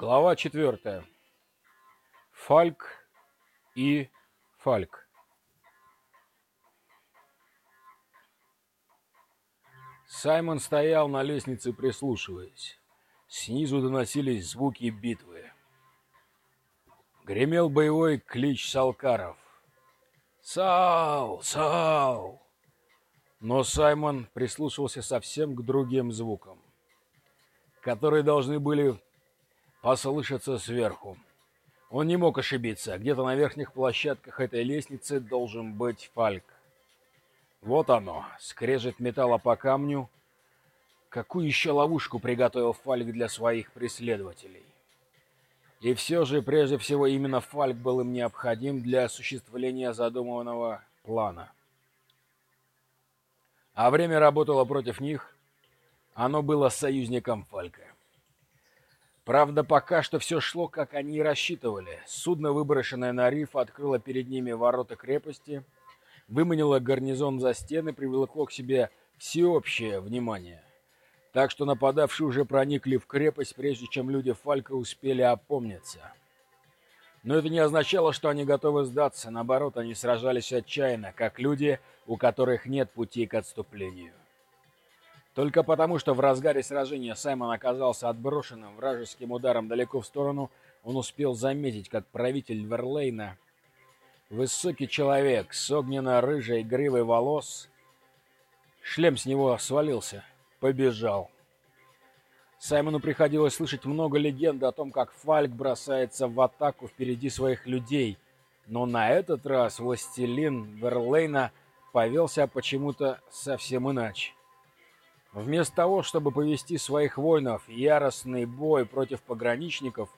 Глава четвертая. Фальк и Фальк. Саймон стоял на лестнице, прислушиваясь. Снизу доносились звуки битвы. Гремел боевой клич салкаров. «Сау! Сау!» Но Саймон прислушивался совсем к другим звукам, которые должны были послышаться сверху. Он не мог ошибиться. Где-то на верхних площадках этой лестницы должен быть Фальк. Вот оно, скрежет металла по камню. Какую еще ловушку приготовил Фальк для своих преследователей? И все же, прежде всего, именно Фальк был им необходим для осуществления задуманного плана. А время работало против них. Оно было союзником Фалька. Правда, пока что все шло, как они и рассчитывали. Судно, выброшенное на риф, открыло перед ними ворота крепости, выманило гарнизон за стены, привлекло к себе всеобщее внимание. Так что нападавшие уже проникли в крепость, прежде чем люди Фалька успели опомниться. Но это не означало, что они готовы сдаться. Наоборот, они сражались отчаянно, как люди, у которых нет пути к отступлению. Только потому, что в разгаре сражения Саймон оказался отброшенным вражеским ударом далеко в сторону, он успел заметить, как правитель Верлейна, высокий человек с огненно-рыжей гривой волос, шлем с него свалился, побежал. Саймону приходилось слышать много легенд о том, как Фальк бросается в атаку впереди своих людей, но на этот раз властелин Верлейна повелся почему-то совсем иначе. Вместо того, чтобы повести своих воинов в яростный бой против пограничников,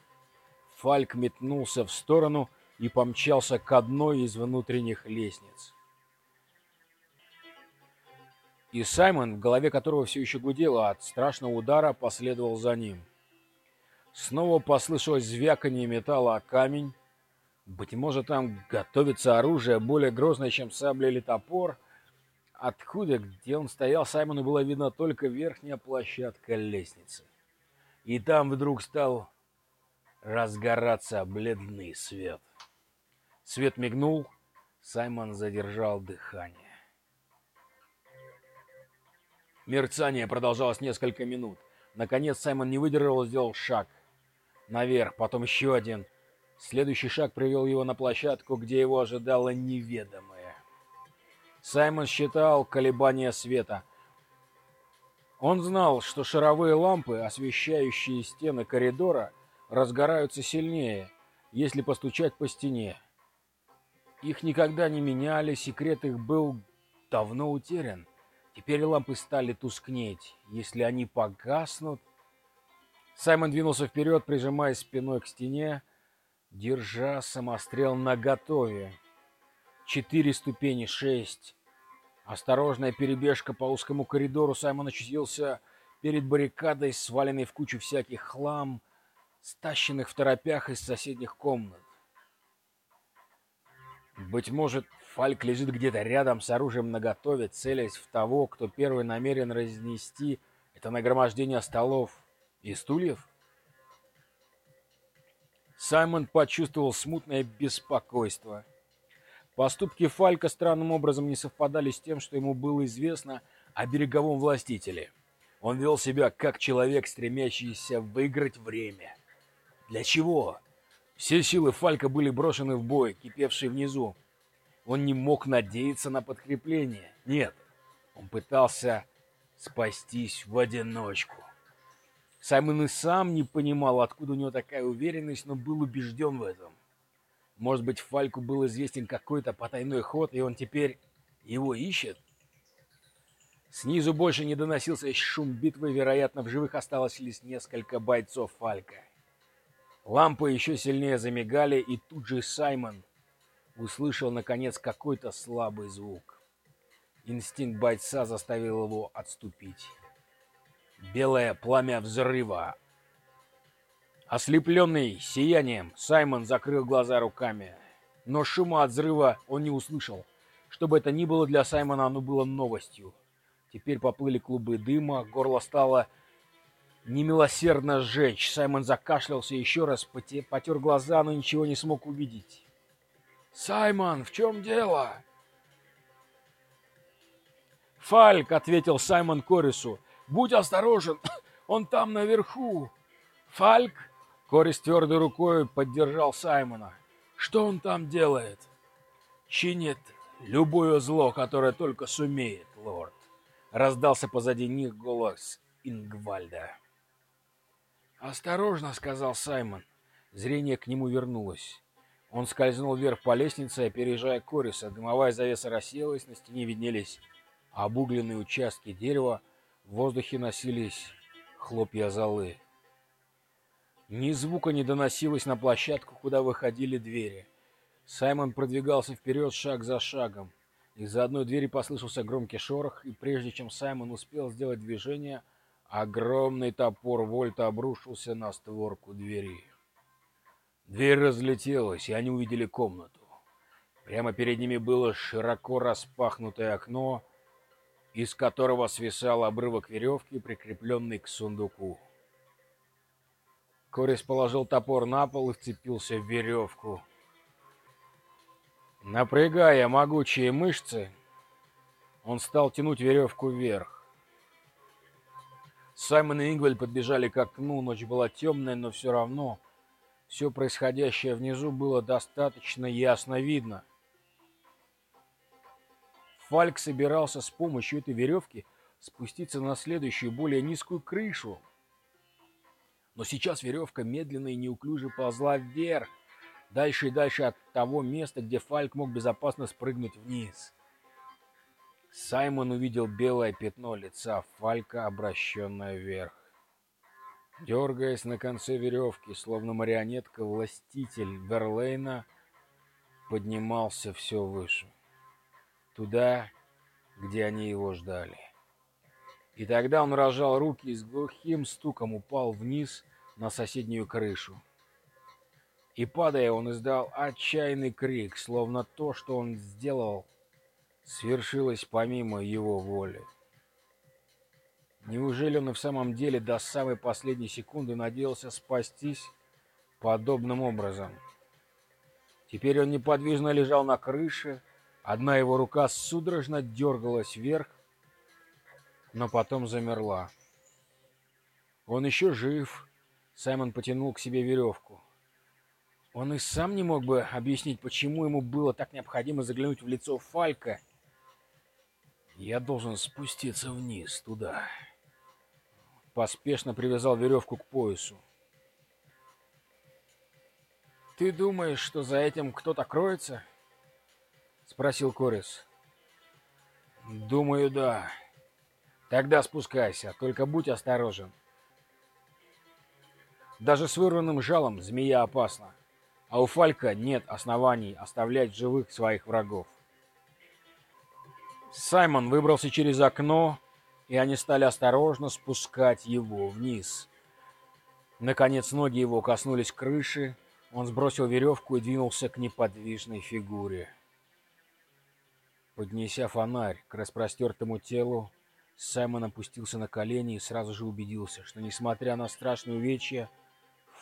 Фальк метнулся в сторону и помчался к одной из внутренних лестниц. И Саймон, в голове которого все еще гудело от страшного удара, последовал за ним. Снова послышалось звяканье металла о камень. Быть может, там готовится оружие более грозное, чем сабля или топор — Откуда, где он стоял, Саймону было видно только верхняя площадка лестницы. И там вдруг стал разгораться бледный свет. Свет мигнул, Саймон задержал дыхание. Мерцание продолжалось несколько минут. Наконец Саймон не выдержал и сделал шаг. Наверх, потом еще один. Следующий шаг привел его на площадку, где его ожидало неведомое. Саймон считал колебания света. Он знал, что шаровые лампы, освещающие стены коридора, разгораются сильнее, если постучать по стене. Их никогда не меняли, секрет их был давно утерян. Теперь лампы стали тускнеть. Если они погаснут... Саймон двинулся вперед, прижимая спиной к стене, держа самострел наготове. Четыре ступени, шесть. Осторожная перебежка по узкому коридору. Саймон очутился перед баррикадой, сваленной в кучу всяких хлам, стащенных в торопях из соседних комнат. Быть может, Фальк лежит где-то рядом с оружием наготове, целясь в того, кто первый намерен разнести это нагромождение столов и стульев? Саймон почувствовал смутное беспокойство – Поступки Фалька странным образом не совпадали с тем, что ему было известно о береговом властителе. Он вел себя как человек, стремящийся выиграть время. Для чего? Все силы Фалька были брошены в бой, кипевший внизу. Он не мог надеяться на подкрепление. Нет, он пытался спастись в одиночку. Саймон и сам не понимал, откуда у него такая уверенность, но был убежден в этом. Может быть, Фальку был известен какой-то потайной ход, и он теперь его ищет? Снизу больше не доносился шум битвы, вероятно, в живых осталось лишь несколько бойцов Фалька. Лампы еще сильнее замигали, и тут же Саймон услышал, наконец, какой-то слабый звук. Инстинкт бойца заставил его отступить. Белое пламя взрыва Ослепленный сиянием, Саймон закрыл глаза руками. Но шума от взрыва он не услышал. Что бы это ни было для Саймона, оно было новостью. Теперь поплыли клубы дыма, горло стало немилосердно сжечь. Саймон закашлялся еще раз, потер глаза, но ничего не смог увидеть. «Саймон, в чем дело?» «Фальк», — ответил Саймон Корису, — «будь осторожен, он там наверху». «Фальк?» — Корис твердой рукой поддержал Саймона. «Что он там делает?» «Чинит любое зло, которое только сумеет, лорд», — раздался позади них голос Ингвальда. «Осторожно», — сказал Саймон. Зрение к нему вернулось. Он скользнул вверх по лестнице, опережая Кориса. Дымовая завеса рассеялась, на стене виднелись обугленные участки дерева, в воздухе носились хлопья золы. Ни звука не доносилось на площадку, куда выходили двери. Саймон продвигался вперед шаг за шагом. Из-за одной двери послышался громкий шорох, и прежде чем Саймон успел сделать движение, огромный топор Вольта обрушился на створку двери. Дверь разлетелась, и они увидели комнату. Прямо перед ними было широко распахнутое окно, из которого свисал обрывок веревки, прикрепленный к сундуку. Корис положил топор на пол и вцепился в веревку. Напрягая могучие мышцы, он стал тянуть веревку вверх. Саймон и Ингвель подбежали к окну, ночь была темная, но все равно все происходящее внизу было достаточно ясно видно — Фальк собирался с помощью этой веревки спуститься на следующую, более низкую крышу. Но сейчас веревка медленно и неуклюже ползла вверх, дальше и дальше от того места, где Фальк мог безопасно спрыгнуть вниз. Саймон увидел белое пятно лица Фалька, обращенное вверх. Дергаясь на конце веревки, словно марионетка, властитель Верлейна поднимался все выше туда, где они его ждали. И тогда он разжал руки и с глухим стуком упал вниз на соседнюю крышу. И падая, он издал отчаянный крик, словно то, что он сделал, свершилось помимо его воли. Неужели он и в самом деле до самой последней секунды надеялся спастись подобным образом? Теперь он неподвижно лежал на крыше, Одна его рука судорожно дергалась вверх, но потом замерла. Он еще жив. Саймон потянул к себе веревку. Он и сам не мог бы объяснить, почему ему было так необходимо заглянуть в лицо Фалька. «Я должен спуститься вниз, туда». Поспешно привязал веревку к поясу. «Ты думаешь, что за этим кто-то кроется?» — спросил Корис. «Думаю, да. Тогда спускайся, только будь осторожен. Даже с вырванным жалом змея опасна, а у Фалька нет оснований оставлять живых своих врагов». Саймон выбрался через окно, и они стали осторожно спускать его вниз. Наконец ноги его коснулись крыши, он сбросил веревку и двинулся к неподвижной фигуре. Поднеся фонарь к распростертому телу, Саймон опустился на колени и сразу же убедился, что, несмотря на страшные увечья,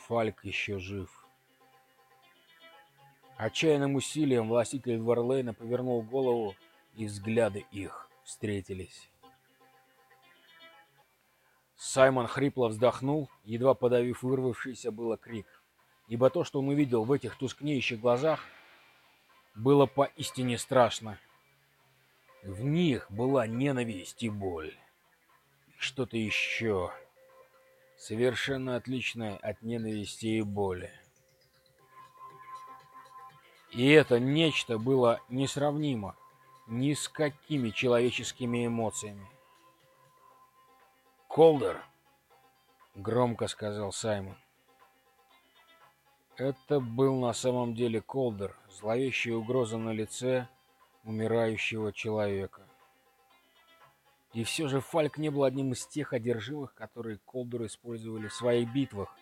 Фальк еще жив. Отчаянным усилием властитель Варлейна повернул голову, и взгляды их встретились. Саймон хрипло вздохнул, едва подавив вырвавшийся было крик, ибо то, что он увидел в этих тускнеющих глазах, было поистине страшно. В них была ненависть и боль. Что-то еще. Совершенно отличное от ненависти и боли. И это нечто было несравнимо ни с какими человеческими эмоциями. «Колдер!» — громко сказал Саймон. Это был на самом деле Колдер, зловещая угроза на лице — умирающего человека. И все же Фальк не был одним из тех одержимых, которые Колдуры использовали в своих битвах,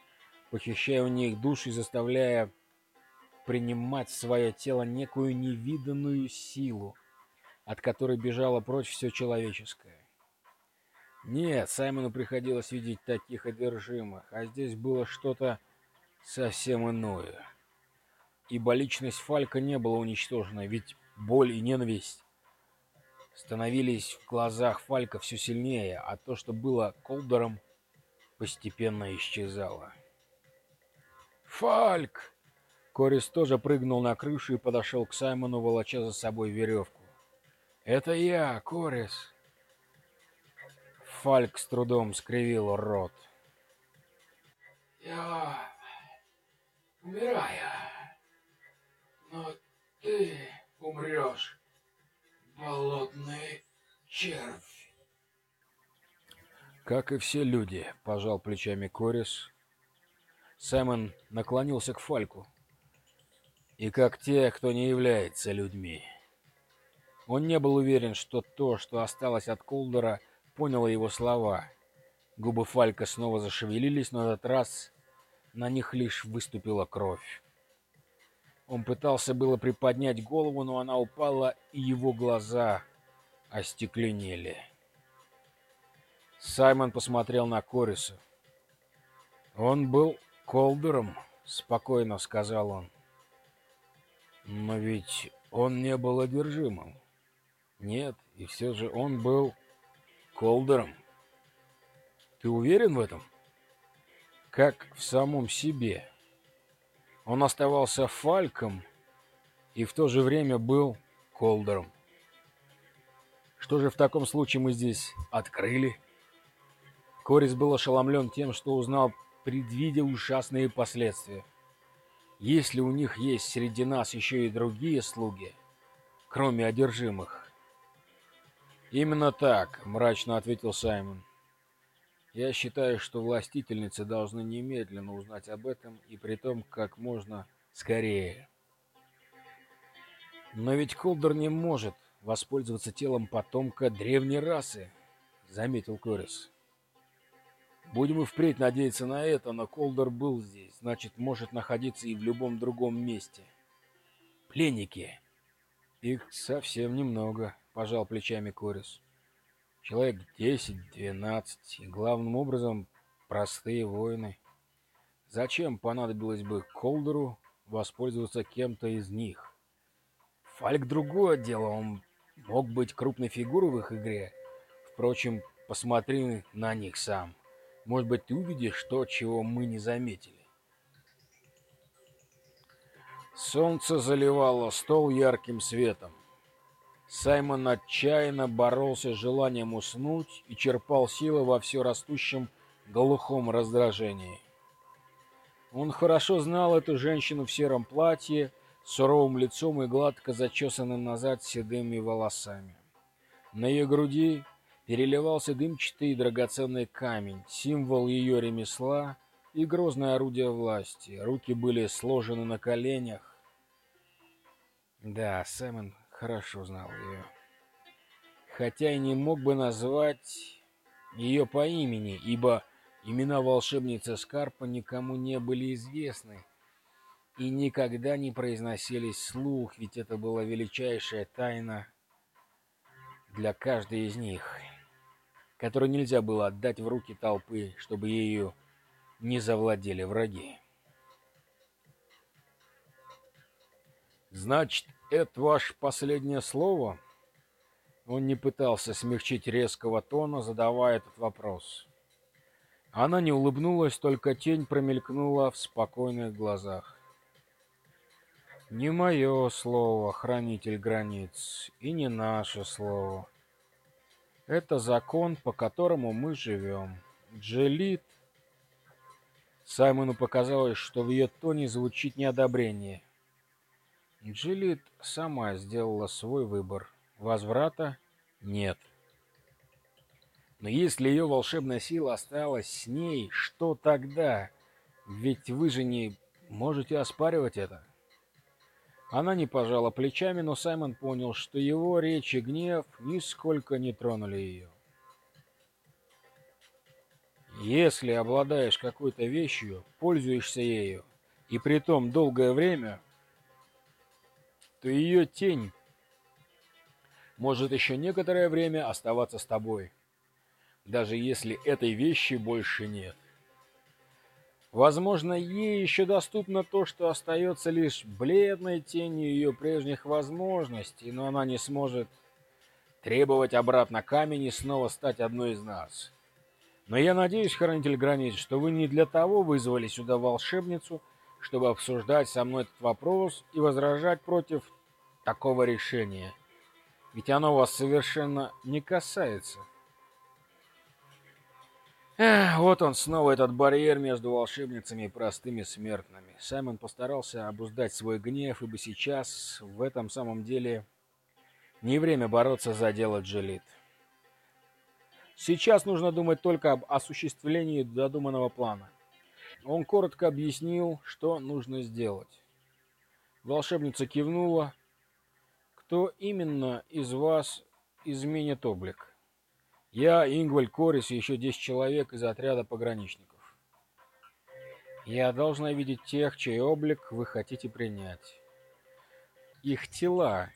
похищая у них души и заставляя принимать в свое тело некую невиданную силу, от которой бежало прочь все человеческое. Нет, Саймону приходилось видеть таких одержимых, а здесь было что-то совсем иное. Ибо личность Фалька не была уничтожена, ведь боль и ненависть становились в глазах Фалька все сильнее, а то, что было Колдером, постепенно исчезало. «Фальк!» Корис тоже прыгнул на крышу и подошел к Саймону, волоча за собой веревку. «Это я, Корис!» Фальк с трудом скривил рот. «Я умираю, но ты умрешь, болотный червь». «Как и все люди», — пожал плечами Корис. Саймон наклонился к Фальку. «И как те, кто не является людьми». Он не был уверен, что то, что осталось от Колдера, понял его слова. Губы Фалька снова зашевелились, но этот раз на них лишь выступила кровь. Он пытался было приподнять голову, но она упала, и его глаза остекленели. Саймон посмотрел на Кориса. «Он был Колдером», — спокойно сказал он. «Но ведь он не был одержимым. Нет, и все же он был Колдером. Ты уверен в этом? Как в самом себе. Он оставался Фальком и в то же время был Колдером. Что же в таком случае мы здесь открыли? Корис был ошеломлен тем, что узнал, предвидя ужасные последствия. Если у них есть среди нас еще и другие слуги, кроме одержимых, «Именно так», — мрачно ответил Саймон. «Я считаю, что властительницы должны немедленно узнать об этом, и при том как можно скорее». «Но ведь Колдер не может воспользоваться телом потомка древней расы», — заметил Корис. «Будем и впредь надеяться на это, но Колдер был здесь, значит, может находиться и в любом другом месте. Пленники. Их совсем немного» пожал плечами Корис. Человек десять-двенадцать, и главным образом простые воины. Зачем понадобилось бы Колдеру воспользоваться кем-то из них? Фальк другое дело, он мог быть крупной фигурой в их игре. Впрочем, посмотри на них сам. Может быть, ты увидишь то, чего мы не заметили. Солнце заливало стол ярким светом. Саймон отчаянно боролся с желанием уснуть и черпал силы во все растущем глухом раздражении. Он хорошо знал эту женщину в сером платье, с суровым лицом и гладко зачесанным назад седыми волосами. На ее груди переливался дымчатый драгоценный камень, символ ее ремесла и грозное орудие власти. Руки были сложены на коленях. Да, Саймон хорошо знал ее. Хотя и не мог бы назвать ее по имени, ибо имена волшебницы Скарпа никому не были известны и никогда не произносились слух, ведь это была величайшая тайна для каждой из них, которую нельзя было отдать в руки толпы, чтобы ею не завладели враги. Значит, это ваше последнее слово? Он не пытался смягчить резкого тона, задавая этот вопрос. Она не улыбнулась, только тень промелькнула в спокойных глазах. «Не мое слово, хранитель границ, и не наше слово. Это закон, по которому мы живем. Джелит...» Саймону показалось, что в ее тоне звучит неодобрение. Джилит сама сделала свой выбор. Возврата нет. Но если ее волшебная сила осталась с ней, что тогда? Ведь вы же не можете оспаривать это. Она не пожала плечами, но Саймон понял, что его речь и гнев нисколько не тронули ее. Если обладаешь какой-то вещью, пользуешься ею, и притом долгое время, то ее тень может еще некоторое время оставаться с тобой. даже если этой вещи больше нет. Возможно, ей еще доступно то, что остается лишь бледной тенью ее прежних возможностей, но она не сможет требовать обратно камень и снова стать одной из нас. Но я надеюсь, хранитель границ, что вы не для того вызвали сюда волшебницу, чтобы обсуждать со мной этот вопрос и возражать против такого решения. Ведь оно вас совершенно не касается. Эх, вот он снова, этот барьер между волшебницами и простыми смертными. Саймон постарался обуздать свой гнев, ибо сейчас, в этом самом деле, не время бороться за дело Джелит. Сейчас нужно думать только об осуществлении задуманного плана. Он коротко объяснил, что нужно сделать. Волшебница кивнула. «Кто именно из вас изменит облик?» Я, Ингваль Корис и еще 10 человек из отряда пограничников. Я должна видеть тех, чей облик вы хотите принять. Их тела.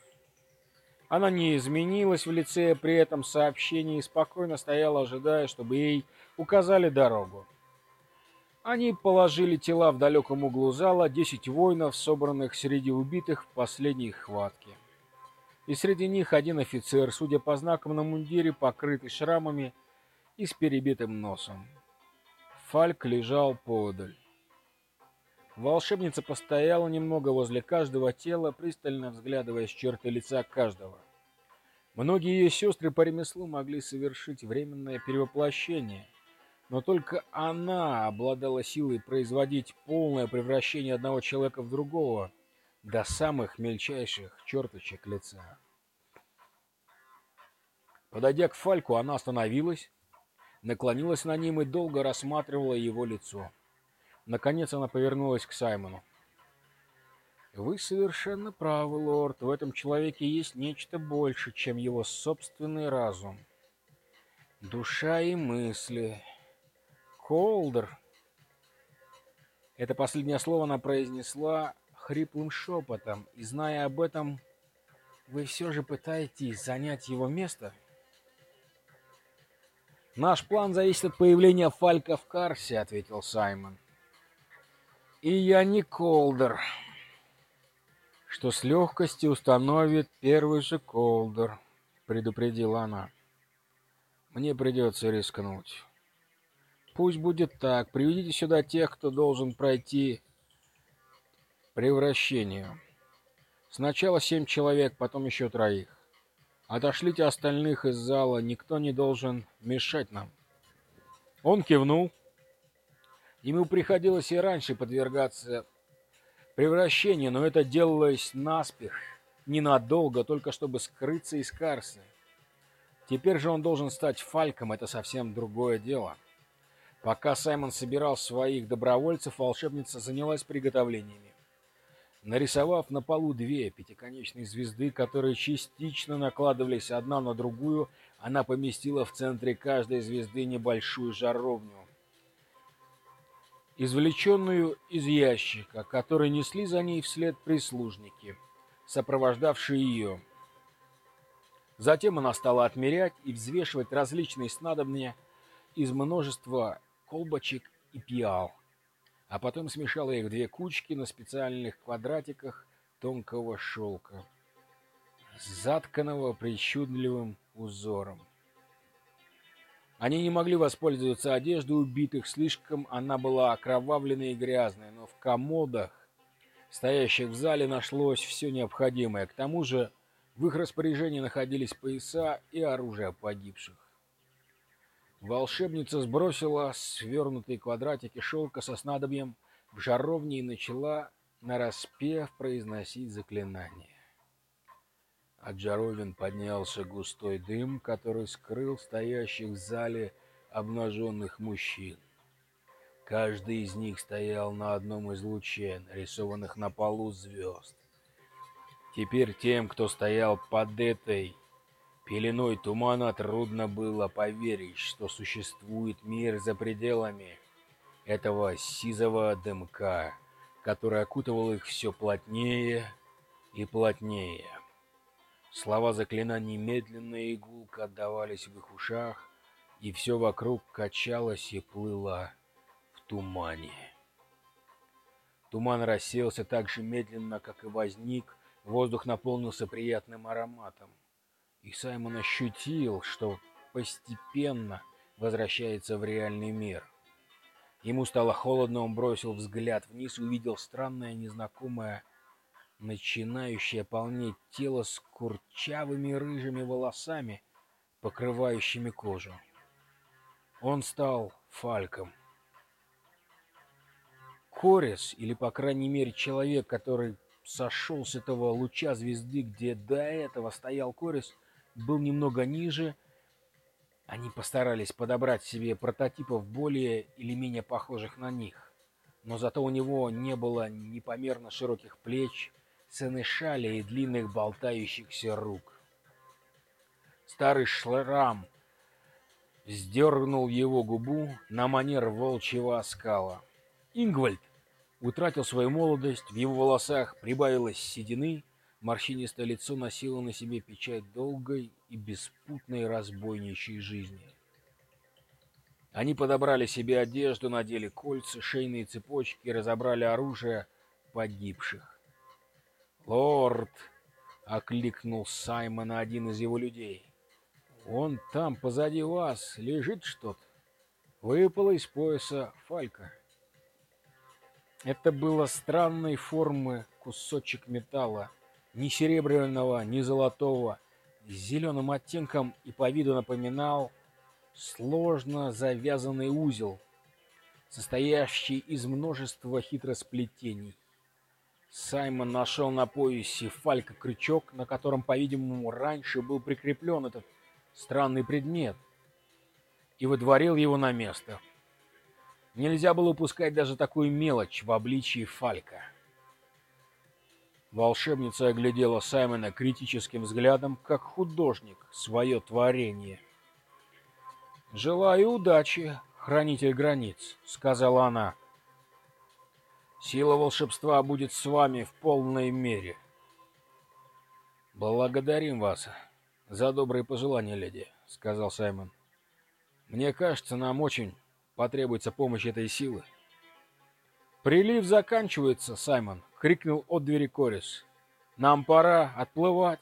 Она не изменилась в лице, при этом сообщении спокойно стояла, ожидая, чтобы ей указали дорогу. Они положили тела в далеком углу зала, 10 воинов, собранных среди убитых в последней хватке и среди них один офицер, судя по знакам на мундире, покрытый шрамами и с перебитым носом. Фальк лежал поодаль. Волшебница постояла немного возле каждого тела, пристально взглядывая с черты лица каждого. Многие ее сестры по ремеслу могли совершить временное перевоплощение, но только она обладала силой производить полное превращение одного человека в другого – до самых мельчайших черточек лица. Подойдя к Фальку, она остановилась, наклонилась над ним и долго рассматривала его лицо. Наконец она повернулась к Саймону. «Вы совершенно правы, лорд. В этом человеке есть нечто больше, чем его собственный разум. Душа и мысли. Колдер». Это последнее слово она произнесла хриплым шепотом, и, зная об этом, вы все же пытаетесь занять его место? «Наш план зависит от появления Фалька в Карсе», — ответил Саймон. «И я не Колдер, что с легкостью установит первый же Колдер», — предупредила она. «Мне придется рискнуть». «Пусть будет так. Приведите сюда тех, кто должен пройти превращению. Сначала семь человек, потом еще троих. Отошлите остальных из зала, никто не должен мешать нам. Он кивнул. Ему приходилось и раньше подвергаться превращению, но это делалось наспех, ненадолго, только чтобы скрыться из Карса. Теперь же он должен стать Фальком, это совсем другое дело. Пока Саймон собирал своих добровольцев, волшебница занялась приготовлениями нарисовав на полу две пятиконечные звезды, которые частично накладывались одна на другую, она поместила в центре каждой звезды небольшую жаровню, извлеченную из ящика, который несли за ней вслед прислужники, сопровождавшие ее. Затем она стала отмерять и взвешивать различные снадобья из множества колбочек и пиал а потом смешала их в две кучки на специальных квадратиках тонкого шелка, затканного причудливым узором. Они не могли воспользоваться одеждой убитых, слишком она была окровавленной и грязной, но в комодах, стоящих в зале, нашлось все необходимое. К тому же в их распоряжении находились пояса и оружие погибших. Волшебница сбросила свернутые квадратики шелка со снадобьем в жаровне и начала нараспев произносить заклинание. От жаровин поднялся густой дым, который скрыл стоящих в зале обнаженных мужчин. Каждый из них стоял на одном из лучей, нарисованных на полу звезд. Теперь тем, кто стоял под этой Пеленой тумана трудно было поверить, что существует мир за пределами этого сизого дымка, который окутывал их все плотнее и плотнее. Слова заклинаний медленно и гулко отдавались в их ушах, и все вокруг качалось и плыло в тумане. Туман рассеялся так же медленно, как и возник, воздух наполнился приятным ароматом. И Саймон ощутил, что постепенно возвращается в реальный мир. Ему стало холодно, он бросил взгляд вниз и увидел странное, незнакомое, начинающее полнеть тело с курчавыми рыжими волосами, покрывающими кожу. Он стал Фальком. Корес, или, по крайней мере, человек, который сошел с этого луча звезды, где до этого стоял Корес, был немного ниже они постарались подобрать себе прототипов более или менее похожих на них, но зато у него не было непомерно широких плеч, цены шали и длинных болтающихся рук. Старый шлрам вздернул его губу на манер волчьего оскала. Ингвальд утратил свою молодость, в его волосах прибавилось седины, Морщинистое лицо носило на себе печать долгой и беспутной разбойничьей жизни. Они подобрали себе одежду, надели кольца, шейные цепочки и разобрали оружие погибших. «Лорд!» — окликнул Саймона один из его людей. «Он там, позади вас, лежит что-то. Выпало из пояса фалька». Это было странной формы кусочек металла, ни серебряного, ни золотого, с зеленым оттенком и по виду напоминал сложно завязанный узел, состоящий из множества хитросплетений. Саймон нашел на поясе фалька-крючок, на котором, по-видимому, раньше был прикреплен этот странный предмет, и выдворил его на место. Нельзя было упускать даже такую мелочь в обличии фалька. Волшебница оглядела Саймона критическим взглядом, как художник, свое творение. «Желаю удачи, хранитель границ», — сказала она. «Сила волшебства будет с вами в полной мере». «Благодарим вас за добрые пожелания, леди», — сказал Саймон. «Мне кажется, нам очень потребуется помощь этой силы». «Прилив заканчивается, Саймон», — крикнул от двери Корис. «Нам пора отплывать».